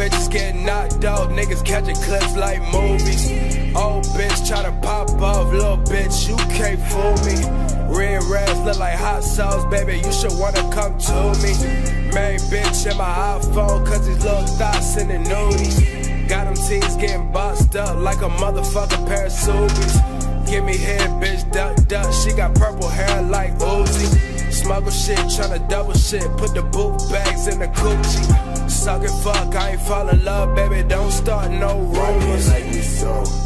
bitches get knocked out, niggas catching clips like movies. Old bitch try to pop off, little bitch, you can't fool me. Red reds look like hot sauce, baby, you should wanna come to me. Main bitch in my iPhone, cause these little thoughts in the nudies. Got them teens getting boxed up like a motherfucker pair of subies. Give me head, bitch, duck, duck, she got purple hair like Uzi. Smuggle shit, tryna double shit, put the boot bags in the coochie suck it, fuck. I ain't fall in love, baby. Don't start no rumors. Like me so.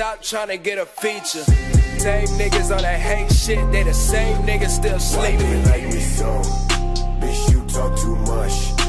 stop trying to get a feature. Same niggas on that hate shit, they the same niggas still sleeping. Like me so, bitch, you talk too much.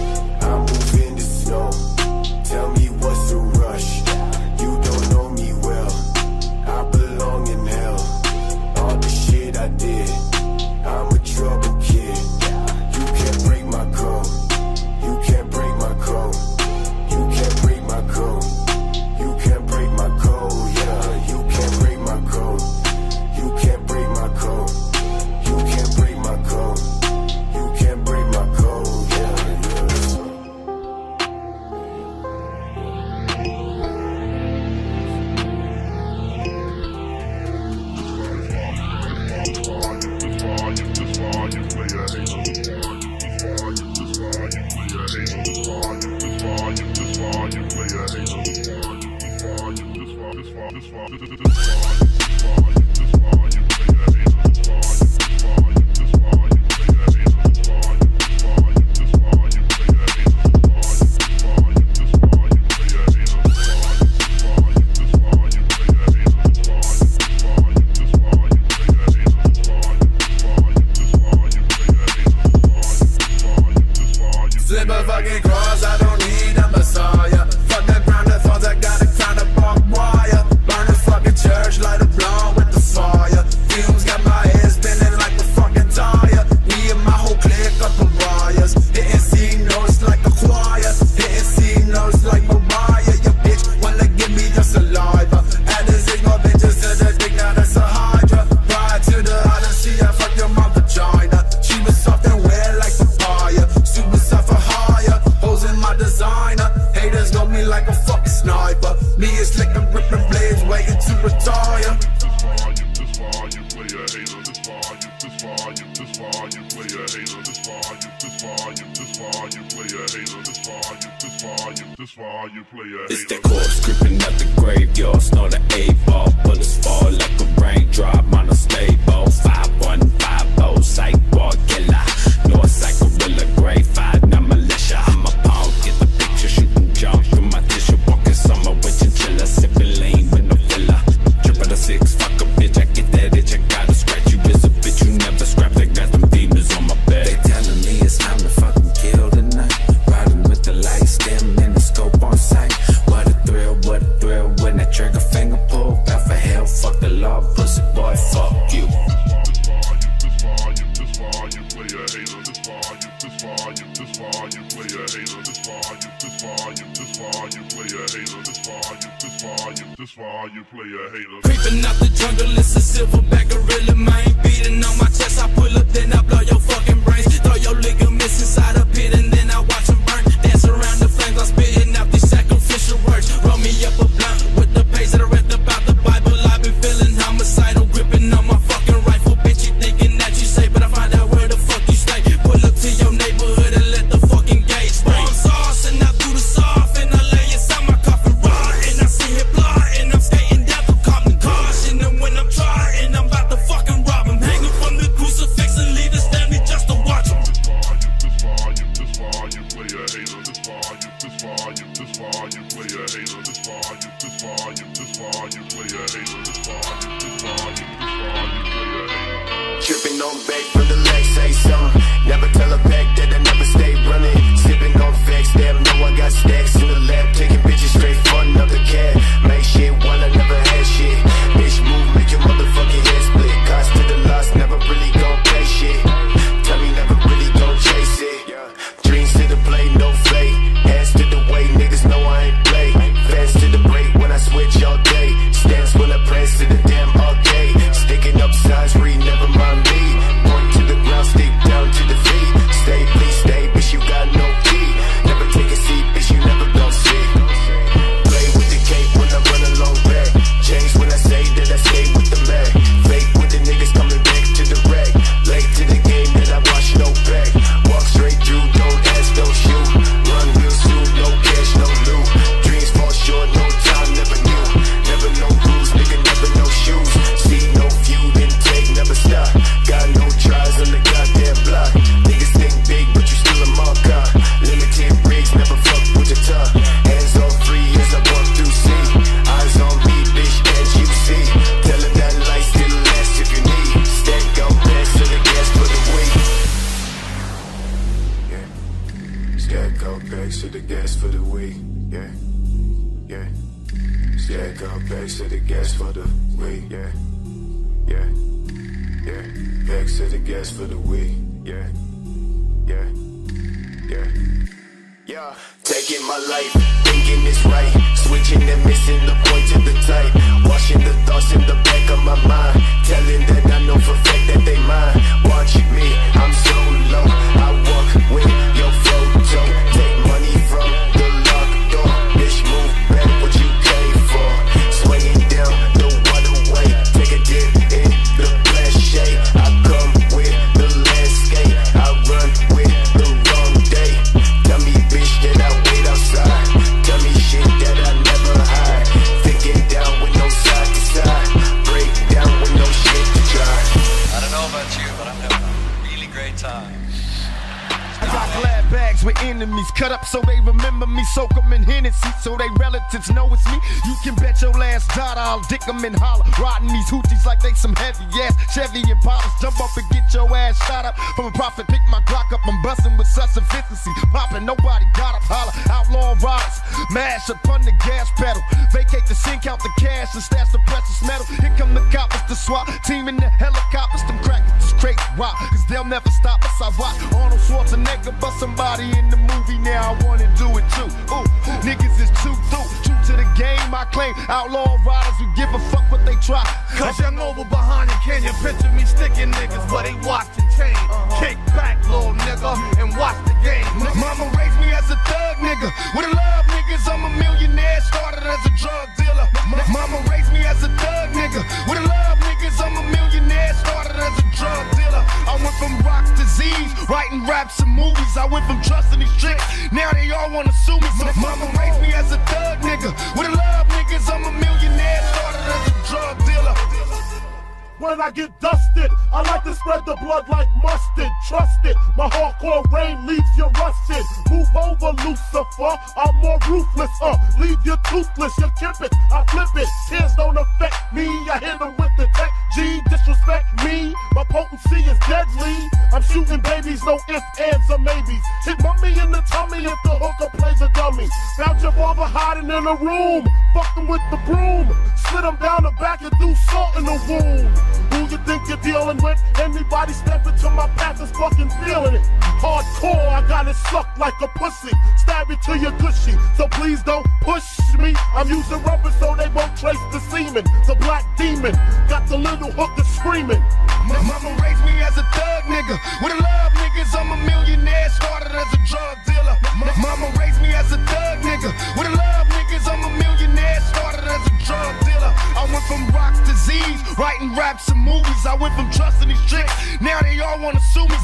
Relatives know it's me. You can bet your last dollar I'll dick them in holler. Riding these hoochies like they some heavy ass Chevy and Impalas. Jump up and get your ass shot up. From a profit, pick my Glock up. I'm busting with such efficiency. Popping, nobody got up. Holler. Outlaw riders. Mash up on the gas pedal. Vacate the sink, count the cash and stash the precious metal. Here come the coppers, the SWAT team in the helicopters. Them Why? Cause they'll never stop us. I watch Arnold Schwarzenegger bust somebody in the movie. Now I wanna do it too. Ooh, niggas is too through. To the game, I claim. Outlaw riders who give a fuck what they try. Cause young over behind you, can you picture me sticking niggas? But they watch the chain. Uh-huh. Kick back, little nigga, and watch the game. Mama raised me as a thug nigga. With a love niggas, I'm a millionaire. Started as a drug dealer. Mama raised me as a thug nigga. With a love niggas, I'm a millionaire. Started as a drug dealer. I went from rocks to Z's, writing raps and movies. I went from trusting these chicks. Now they all wanna sue me. So mama raised me as a thug nigga. With love niggas, I'm a millionaire. Started as a drug dealer. When I get dusted, I like to spread the blood like mustard. Trust it, my hardcore rain leaves you rusted. Move over, Lucifer. I'm more ruthless, uh. Leave you toothless, you kip it, I flip it. Tears don't affect me, I hit 'em with the tech G. Disrespect me, my potency is deadly. I'm shooting babies, no ifs, ands, or maybes. Hit mummy in the tummy if the hooker plays a dummy. Found your barber hiding in a room, fuck 'em with the broom. Slid 'em down the back and do salt in the wound. Who you think you're dealing with? Anybody step into my path is fucking feeling it. Hardcore, I got it sucked like a pussy. Stab it to your gushy, so please don't push me. I'm using rubber so they won't trace the semen. The black demon got the little hooker screaming. My mama raised me as a thug nigga. With a love niggas, I'm a millionaire. I went from trusting these chicks. Now they all wanna sue me.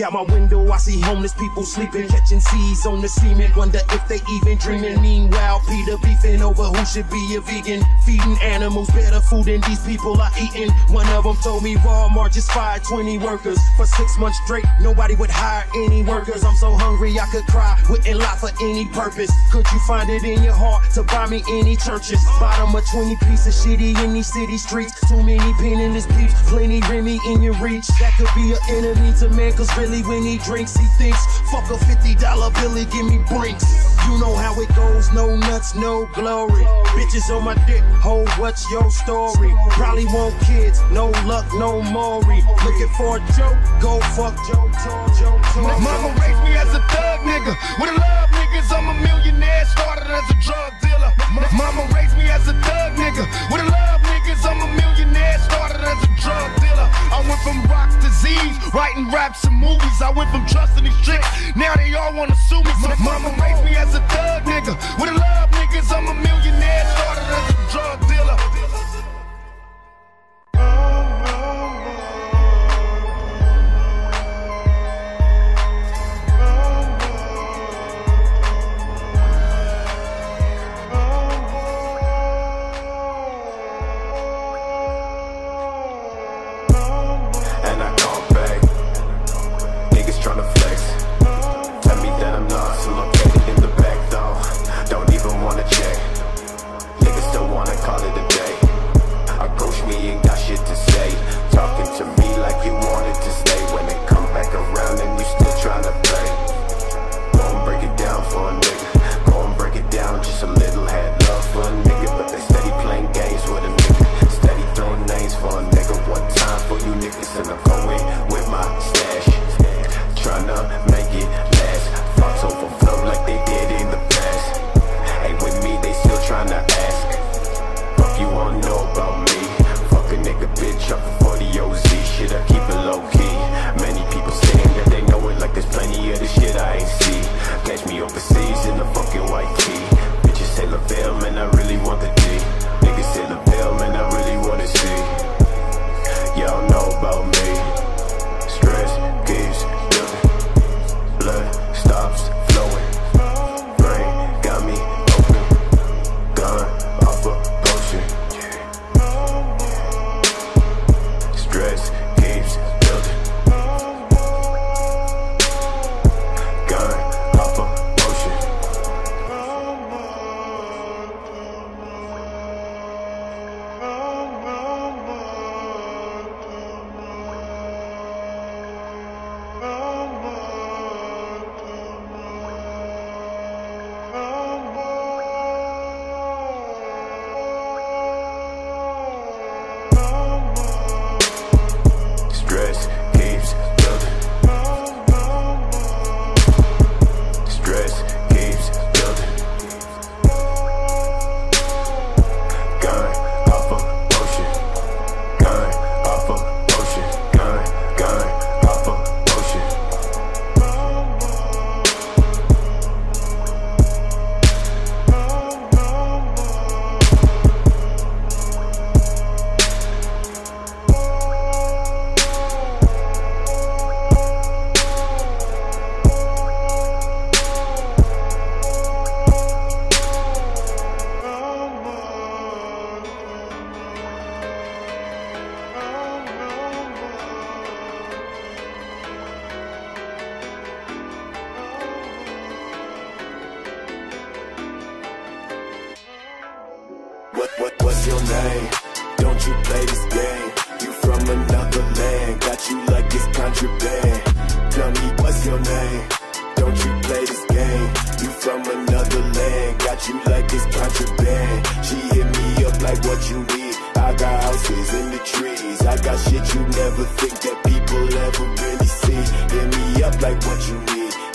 Out my window, I see homeless people sleeping, catching seeds on the cement. Wonder if they even dreaming. Meanwhile, Peter beefing over who should be a vegan. Feeding animals better food than these people are eating. One of them told me Walmart just fired 20 workers for six months straight. Nobody would hire any workers. I'm so hungry I could cry. Wouldn't lie for any purpose. Could you find it in your heart to buy me any churches? Bottom of 20 piece of shitty in these city streets. Too many penniless peeps, plenty Remy in your reach. That could be an enemy to man, cause when he drinks, he thinks, fuck a $50 billy, give me brinks. You know how it goes, no nuts, no glory. Bitches on my dick, ho, what's your story? Probably want kids, no luck, no Maury. Looking for a joke, go fuck Joe Tor, Joe Tor. Mama raised me as a thug nigga. With a love niggas, I'm a millionaire. Started as a drug dealer. Mama raised me as a thug nigga. With a love niggas, I'm a millionaire. Started as a drug dealer. I went from rocks to Z's, writing raps and movies. I went from trusting these tricks. Now they all wanna sue me. So mama raised me as a thug nigga. With a love niggas, I'm a millionaire. Started as a drug dealer.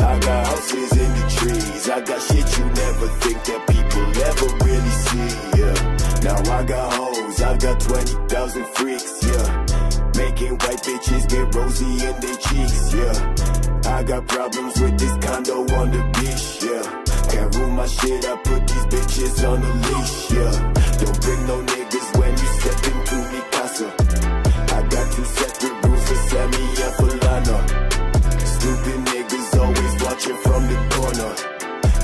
I got houses in the trees. I got shit you never think that people ever really see. Yeah. Now I got hoes. I got 20,000 freaks. Yeah. Making white bitches get rosy in their cheeks. Yeah. I got problems with this condo on the beach. Yeah. Can't rule my shit. I put these bitches on a leash. Yeah. Don't bring no niggas when you step into me casa. I got two separate rules for Sammy and for Lana watching from the corner.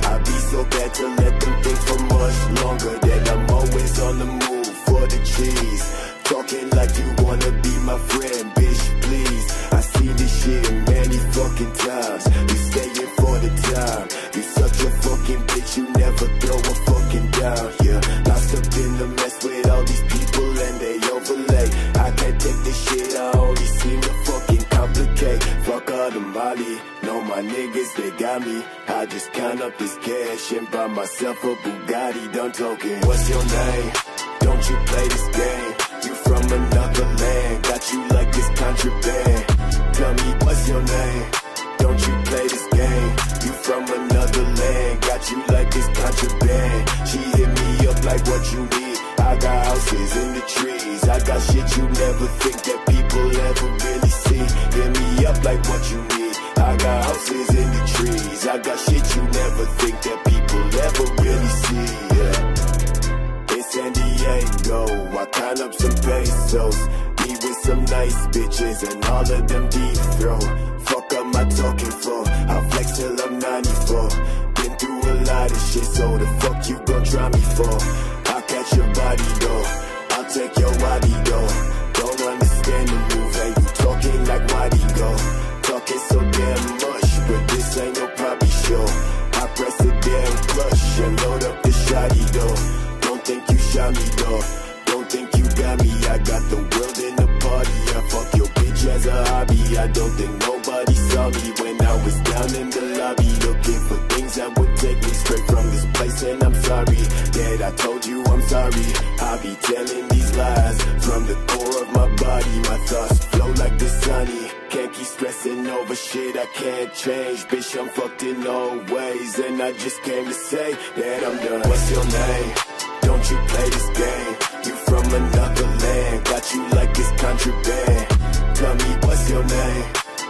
I be so bad to let them think for much longer That I'm always on the move for the cheese Talking like you wanna be my friend, bitch, please. I see this shit many fucking times. You staying for the time. You such a fucking bitch, you never throw a fucking down, yeah. They got me. I just count up this cash and buy myself a Bugatti. Done talking. What's your name? Don't you play this game? You from another land, got you like this contraband. Tell me what's your name? Don't you play this game? You from another land, got you like this contraband. She hit me up like what you need. I got houses in the trees. I got shit you never think that people ever really see. Hit me up like what you need. I got houses in the trees. I got shit you never think that people ever really see. Yeah. In San Diego, I count up some pesos. Me with some nice bitches and all of them deep throw. Fuck up my talking for. I flex till I'm 94. Been through a lot of shit, so the fuck you gon' try me for? I'll catch your body though. I'll take your body though. Don't understand the move, and you talking like why'd go? This ain't no poppy show. I press a damn clutch and load up the shotty though. Don't think you shot me though. Don't think you got me. I got the world in the party. I fuck your bitch as a hobby. I don't think nobody saw me when I was down in the lobby looking for things that would take me straight from this place. And I'm sorry that I told you I'm sorry. I be telling these lies from the core of my body. My thoughts stressing over shit I can't change. Bitch, I'm fucked in all ways. And I just came to say that I'm done. What's your name? Don't you play this game? You from another land, got you like it's contraband. Tell me what's your name?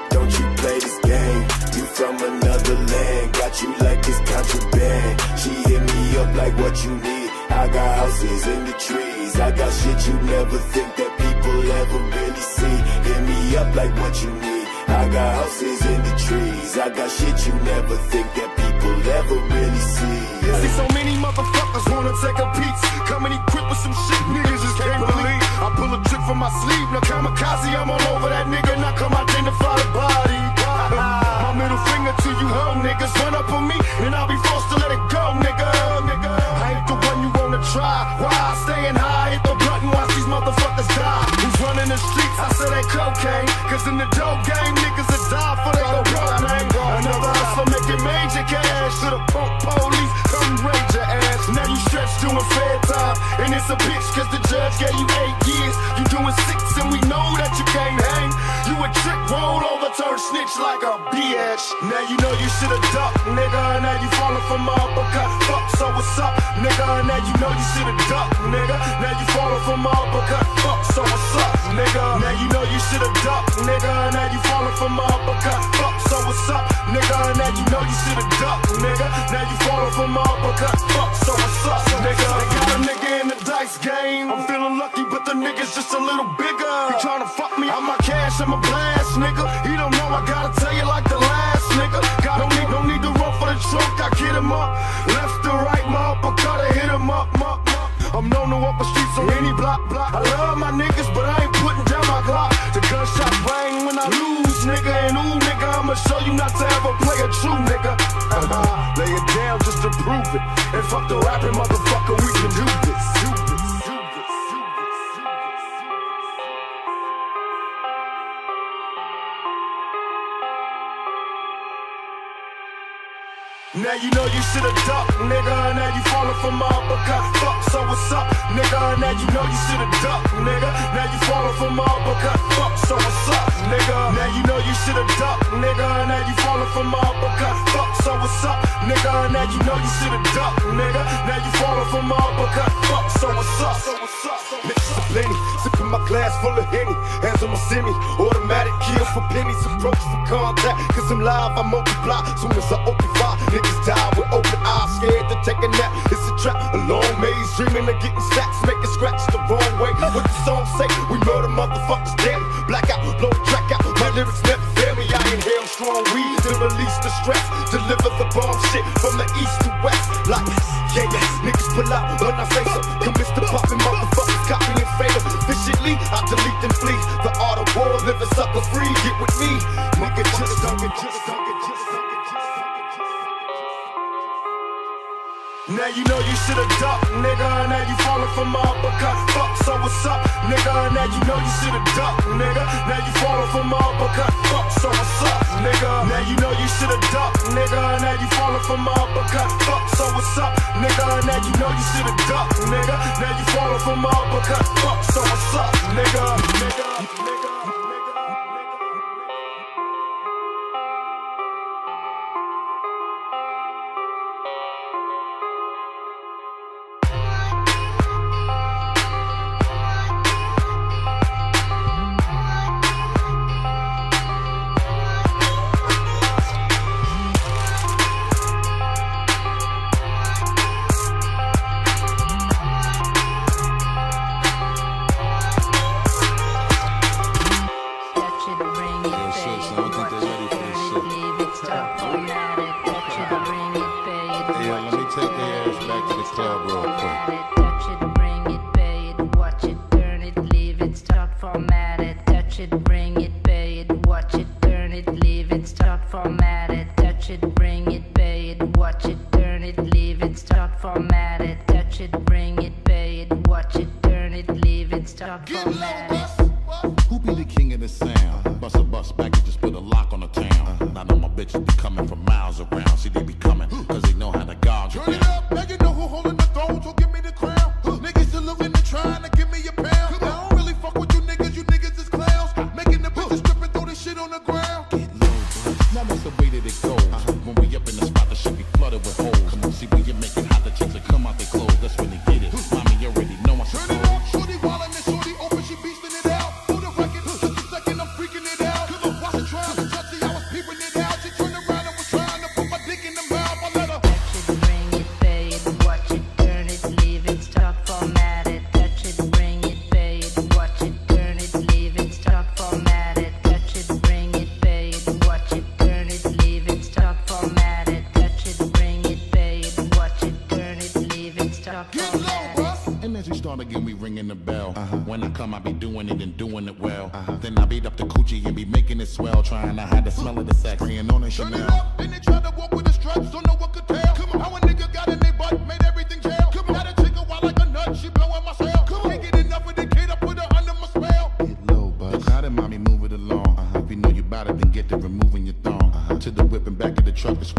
Don't you play this game? You from another land, got you like it's contraband. She hit me up like what you need. I got houses in the trees. I got shit you never think that people ever really see. Hit me up like what you need. I got houses in the trees. I got shit you never think that people ever really see. Yeah. See so many motherfuckers wanna take a piece. Coming equipped with some shit niggas just can't believe. I pull a trick from my sleeve. Now kamikaze, I'm all over that nigga. Now come identify the body. My middle finger to you hoe niggas. Run up on me and I'll be Cause in the dope game, niggas that die for they go propane. Another hustler making major cash. To the punk police, come raid your ass. Now you stretch doing fair time. And it's a bitch cause the judge gave you eight years. You doing six and we know that you can't hang. You a trick roll over, turn snitch like a bitch. Now you know you should've ducked, nigga. Now you falling for my uppercut. Fuck, so what's up, nigga? Now you know you should've ducked, nigga. Now you falling for my uppercut. Fuck, so what's up, nigga? Now you know you should've ducked, nigga. Now you falling for my uppercut. Fuck, so what's up, nigga? Now you know you should've ducked, nigga. Now you falling for my uppercut. Fuck, so what's up, nigga? They got a nigga in the dice game. I'm feeling lucky, but the nigga's just a little bigger. I'm a blast, nigga. He don't know I gotta tell you like the last nigga. Got no need, no need to run for the trunk, I get him up. Left to right, my uppercut, I hit him up, up, up. I'm known to walk the streets on any block, block. I love my niggas, but I ain't putting down my Glock. The gunshot bang when I lose, nigga. And ooh, nigga, I'ma show you not to ever play a true nigga. Lay it down just to prove it. And fuck the rapping motherfucker, Now you know you should've ducked, nigga. Now you falling for my uppercut. Fuck, so what's up, nigga? Now you know you should've ducked, nigga. Now you falling for my uppercut. Fuck, so what's up, nigga? Now you know you should've ducked, nigga. Now you falling for my uppercut. Fuck, so what's up, nigga? Now you know you should've ducked, nigga. Now you falling for my uppercut. Fuck, so what's up? So what's up? Bitches are plenty, sipping my glass full of Henny. Hands on my semi, automatic kill for pennies. Approach for contact, cause I'm live, I multiply. Soon as I open fire, niggas die with open eyes, scared to take a nap. It's a trap, a long maze, dreaming of getting stacks, making scratch the wrong way. What the song say? We murder motherfuckers, damn. Black out, blow track out. My lyrics never inhale strong weed to release the stress. Deliver the bomb shit from the east to west. Like, yeah, yeah, niggas pull out when I say so. Commits to popping motherfuckers, copying fatal. Efficiently, I delete them fleas. The art of war, live a sucker free. Get with me, now you know you should've ducked, nigga. Now you falling for my uppercut, fuck, so what's up, nigga? Now you know you should've ducked, nigga. Now you falling for my uppercut, fuck, so what's up, nigga? Now you know you should've ducked, nigga. Now you falling for my uppercut, fuck, so what's up, nigga? Now you know you should've ducked, nigga. Now you falling for my uppercut, fuck, so what's up, nigga? nigga. Turn. as we start again, we ringing the bell. Uh-huh. When I come, I be doing it and doing it well. Uh-huh. Then I beat up the coochie and be making it swell. Trying to hide the smell of the sex. Spraying on a Chanel. Turn it up, then they try to walk with the struts, so no one could tell. Come on. How a nigga got in their butt, made everything jail. Come on. Got a chicken wild like a nut, she blowing my cell. Come on. Can't get enough of the kid, I put her under my spell. Get low, bud. Got it, mommy, move it along. Uh-huh. If you know you bout it, then get to removing your thong. Uh-huh. To the whip and back of the truck, it's